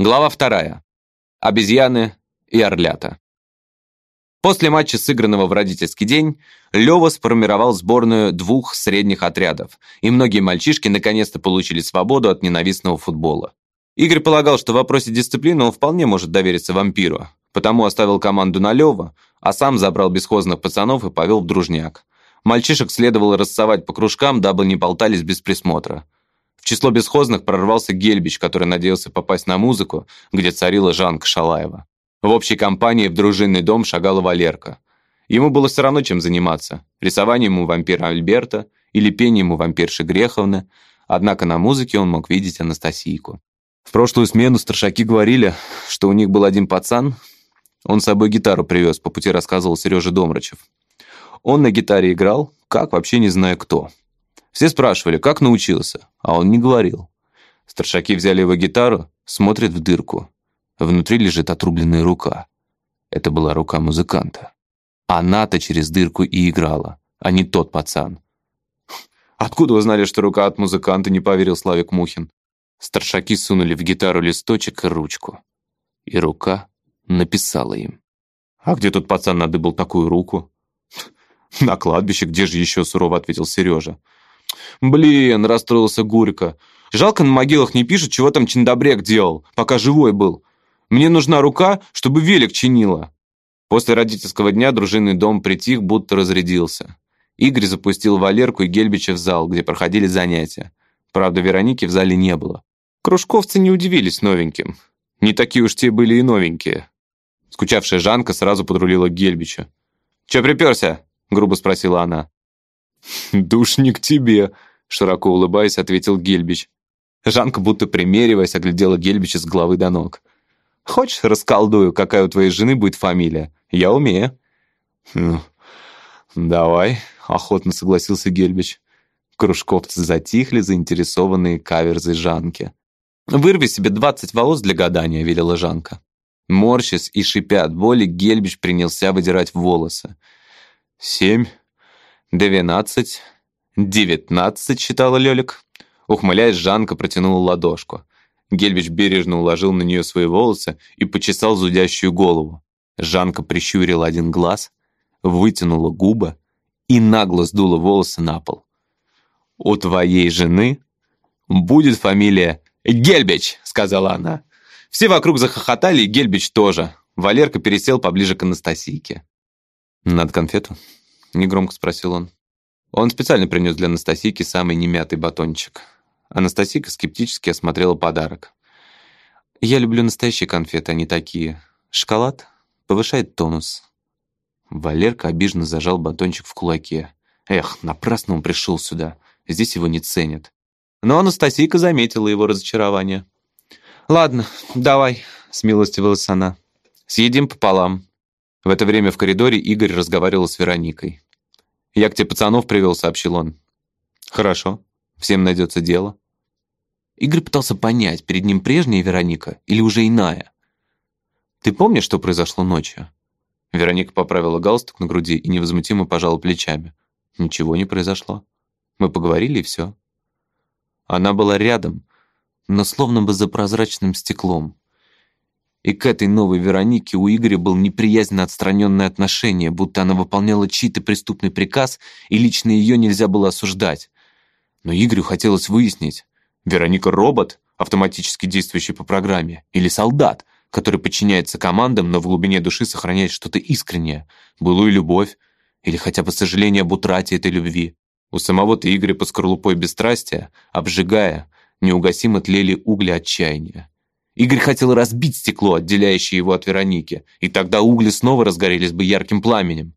Глава вторая. Обезьяны и орлята. После матча, сыгранного в родительский день, Лёва сформировал сборную двух средних отрядов, и многие мальчишки наконец-то получили свободу от ненавистного футбола. Игорь полагал, что в вопросе дисциплины он вполне может довериться вампиру, потому оставил команду на Лёва, а сам забрал бесхозных пацанов и повел в дружняк. Мальчишек следовало рассовать по кружкам, дабы не болтались без присмотра. В число бесхозных прорвался Гельбич, который надеялся попасть на музыку, где царила Жанка Шалаева. В общей компании в дружинный дом шагала Валерка. Ему было все равно, чем заниматься. Рисованием у вампира Альберта или пением у вампирши Греховны. Однако на музыке он мог видеть Анастасийку. В прошлую смену старшаки говорили, что у них был один пацан. Он с собой гитару привез, по пути рассказывал Сережа Домрачев. Он на гитаре играл, как вообще не зная кто. Все спрашивали, как научился, а он не говорил. Старшаки взяли его гитару, смотрят в дырку. Внутри лежит отрубленная рука. Это была рука музыканта. Она-то через дырку и играла, а не тот пацан. «Откуда узнали, что рука от музыканта?» не поверил Славик Мухин. Старшаки сунули в гитару листочек и ручку. И рука написала им. «А где тот пацан надыбал такую руку?» «На кладбище, где же еще?» сурово ответил Сережа. «Блин!» – расстроился Гурько. «Жалко, на могилах не пишут, чего там Чиндобрек делал, пока живой был. Мне нужна рука, чтобы велик чинила». После родительского дня дружинный дом притих, будто разрядился. Игорь запустил Валерку и Гельбича в зал, где проходили занятия. Правда, Вероники в зале не было. Кружковцы не удивились новеньким. Не такие уж те были и новенькие. Скучавшая Жанка сразу подрулила к Гельбичу. «Чё приперся?» — грубо спросила она. «Душ не к тебе», — широко улыбаясь, ответил Гельбич. Жанка, будто примериваясь, оглядела Гельбича с головы до ног. «Хочешь, расколдую, какая у твоей жены будет фамилия? Я умею». «Ну, давай», — охотно согласился Гельбич. Кружковцы затихли, заинтересованные каверзой Жанки. «Вырви себе двадцать волос для гадания», — велела Жанка. Морщась и шипя от боли, Гельбич принялся выдирать волосы. «Семь, «Двенадцать, девятнадцать», — считала Лёлик. Ухмыляясь, Жанка протянула ладошку. Гельбич бережно уложил на нее свои волосы и почесал зудящую голову. Жанка прищурила один глаз, вытянула губы и нагло сдула волосы на пол. «У твоей жены будет фамилия Гельбич», — сказала она. Все вокруг захохотали, и Гельбич тоже. Валерка пересел поближе к Анастасийке. «Надо конфету?» — негромко спросил он. Он специально принес для Анастасийки самый немятый батончик. Анастасийка скептически осмотрела подарок. «Я люблю настоящие конфеты, а не такие. Шоколад повышает тонус». Валерка обиженно зажал батончик в кулаке. Эх, напрасно он пришел сюда. Здесь его не ценят. Но Анастасийка заметила его разочарование. «Ладно, давай», — смилостивилась она. «Съедим пополам. В это время в коридоре Игорь разговаривал с Вероникой. «Я к тебе пацанов привел», — сообщил он. «Хорошо. Всем найдется дело». Игорь пытался понять, перед ним прежняя Вероника или уже иная. «Ты помнишь, что произошло ночью?» Вероника поправила галстук на груди и невозмутимо пожала плечами. «Ничего не произошло. Мы поговорили, и все». Она была рядом, но словно бы за прозрачным стеклом. И к этой новой Веронике у Игоря был неприязненно отстраненное отношение, будто она выполняла чей-то преступный приказ, и лично ее нельзя было осуждать. Но Игорю хотелось выяснить, Вероника робот, автоматически действующий по программе, или солдат, который подчиняется командам, но в глубине души сохраняет что-то искреннее, былую любовь, или хотя бы сожаление об утрате этой любви. У самого-то Игоря под скорлупой бесстрастия, обжигая, неугасимо тлели угли отчаяния. Игорь хотел разбить стекло, отделяющее его от Вероники, и тогда угли снова разгорелись бы ярким пламенем.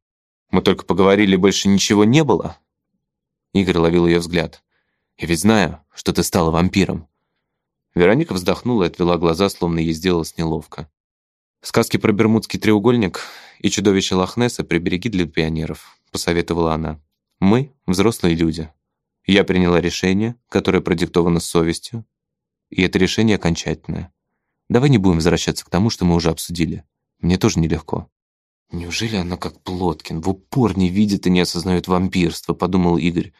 Мы только поговорили, больше ничего не было. Игорь ловил ее взгляд. «Я ведь знаю, что ты стала вампиром». Вероника вздохнула и отвела глаза, словно ей сделалось неловко. «Сказки про Бермудский треугольник и чудовище Лохнесса прибереги для пионеров», — посоветовала она. «Мы — взрослые люди. Я приняла решение, которое продиктовано совестью, и это решение окончательное. Давай не будем возвращаться к тому, что мы уже обсудили. Мне тоже нелегко». «Неужели она как Плоткин, в упор не видит и не осознает вампирство?» — подумал Игорь.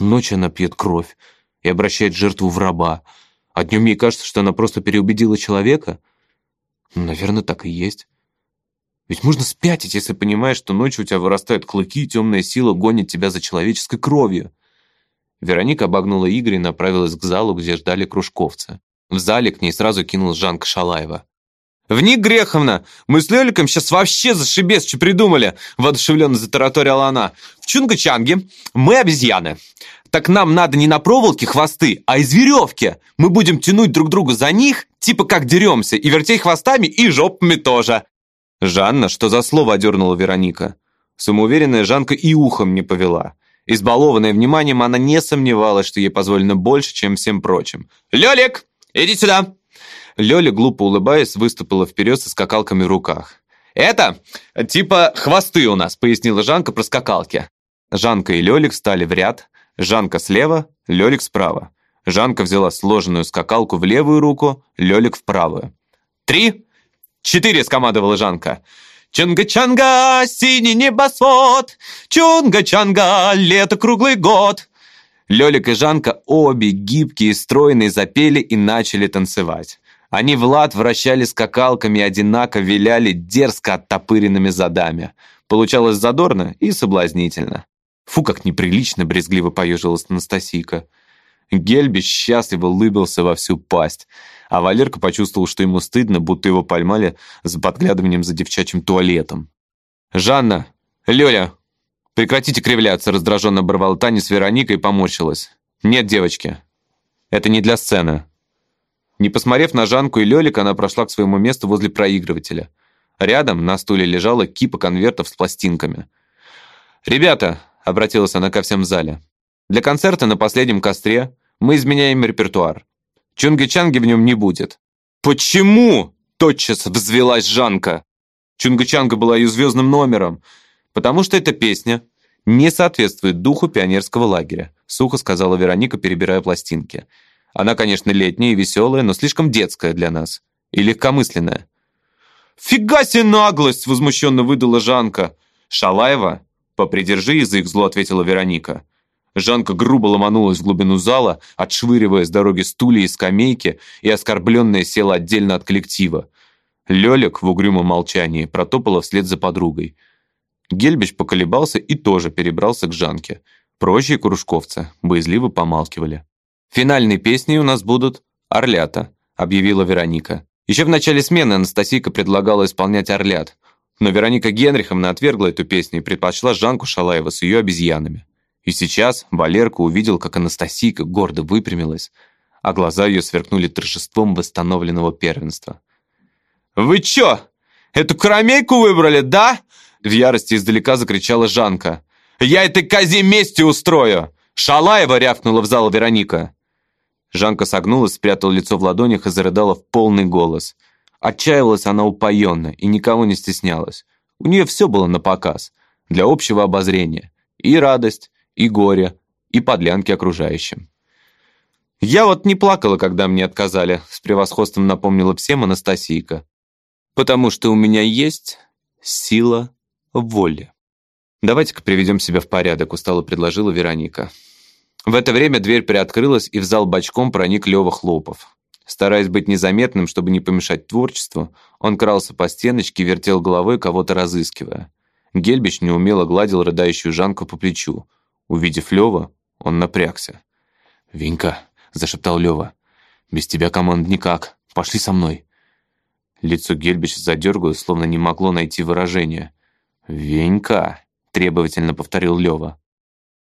Ночью она пьет кровь и обращает жертву в раба, А днем ей кажется, что она просто переубедила человека? Наверное, так и есть. Ведь можно спятить, если понимаешь, что ночью у тебя вырастают клыки, и темная сила гонит тебя за человеческой кровью. Вероника обогнула Игоря и направилась к залу, где ждали кружковцы. В зале к ней сразу кинулась Жанка Шалаева. «Вник Греховна, мы с Леликом сейчас вообще зашибес, что придумали!» воодушевленно затараторила она. «В Чунга-Чанге мы обезьяны. Так нам надо не на проволоке хвосты, а из веревки. Мы будем тянуть друг друга за них, типа как деремся, и вертеть хвостами и жопами тоже». «Жанна, что за слово?» – одернула Вероника. Самоуверенная Жанка и ухом не повела. Избалованная вниманием, она не сомневалась, что ей позволено больше, чем всем прочим. «Лёлик, иди сюда!» Лёля, глупо улыбаясь, выступила вперед со скакалками в руках. «Это типа хвосты у нас», — пояснила Жанка про скакалки. Жанка и Лёлик встали в ряд. Жанка слева, Лёлик справа. Жанка взяла сложенную скакалку в левую руку, Лёлик в правую. «Три, четыре!» — скомандовала Жанка. «Чунга-чанга, синий небосвод! Чунга-чанга, лето круглый год!» Лёлик и Жанка, обе гибкие, стройные, запели и начали танцевать. Они в лад вращали скакалками, одинако виляли дерзко оттопыренными задами. Получалось задорно и соблазнительно. Фу, как неприлично брезгливо поежилась Анастасийка. Гельби счастливо улыбился во всю пасть, а Валерка почувствовал, что ему стыдно, будто его поймали с подглядыванием за девчачьим туалетом. «Жанна! Лёля! Прекратите кривляться!» раздраженно оборвала Таня с Вероникой и поморщилась. «Нет, девочки, это не для сцены». Не посмотрев на Жанку и Лёлик, она прошла к своему месту возле проигрывателя. Рядом на стуле лежала кипа конвертов с пластинками. «Ребята!» — обратилась она ко всем в зале. «Для концерта на последнем костре мы изменяем репертуар. Чунги-чанги в нем не будет». «Почему?» — тотчас взвелась Жанка. Чунга-чанга была ее звездным номером. «Потому что эта песня не соответствует духу пионерского лагеря», — сухо сказала Вероника, перебирая пластинки. Она, конечно, летняя и веселая, но слишком детская для нас. И легкомысленная. «Фига себе наглость!» — возмущенно выдала Жанка. «Шалаева, попридержи язык», — зло ответила Вероника. Жанка грубо ломанулась в глубину зала, отшвыривая с дороги стулья и скамейки, и оскорбленная села отдельно от коллектива. Лёлик в угрюмом молчании протопала вслед за подругой. Гельбич поколебался и тоже перебрался к Жанке. Прочие кружковцы боязливо помалкивали. «Финальной песней у нас будут «Орлята», — объявила Вероника. Еще в начале смены Анастасийка предлагала исполнять «Орлят», но Вероника Генриховна отвергла эту песню и предпочла Жанку Шалаева с ее обезьянами. И сейчас Валерка увидел, как Анастасийка гордо выпрямилась, а глаза ее сверкнули торжеством восстановленного первенства. «Вы чё, эту карамельку выбрали, да?» В ярости издалека закричала Жанка. «Я этой козе мести устрою!» «Шалаева!» — рявкнула в зал Вероника. Жанка согнулась, спрятала лицо в ладонях и зарыдала в полный голос. Отчаивалась она упоенно и никого не стеснялась. У нее все было на показ, для общего обозрения. И радость, и горе, и подлянки окружающим. «Я вот не плакала, когда мне отказали», — с превосходством напомнила всем Анастасийка. «Потому что у меня есть сила воли». «Давайте-ка приведем себя в порядок», — устало предложила Вероника. В это время дверь приоткрылась, и в зал бочком проник Лёва Хлопов. Стараясь быть незаметным, чтобы не помешать творчеству, он крался по стеночке и вертел головой, кого-то разыскивая. Гельбич неумело гладил рыдающую Жанку по плечу. Увидев Лёва, он напрягся. «Венька», — зашептал Лёва, — «без тебя команд никак. Пошли со мной». Лицо Гельбича задергалось, словно не могло найти выражения. «Венька», — требовательно повторил Лёва.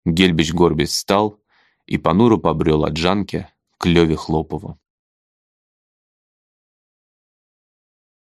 Гельбич Горбис встал и понуро побрел от Жанки к Леве Хлопову.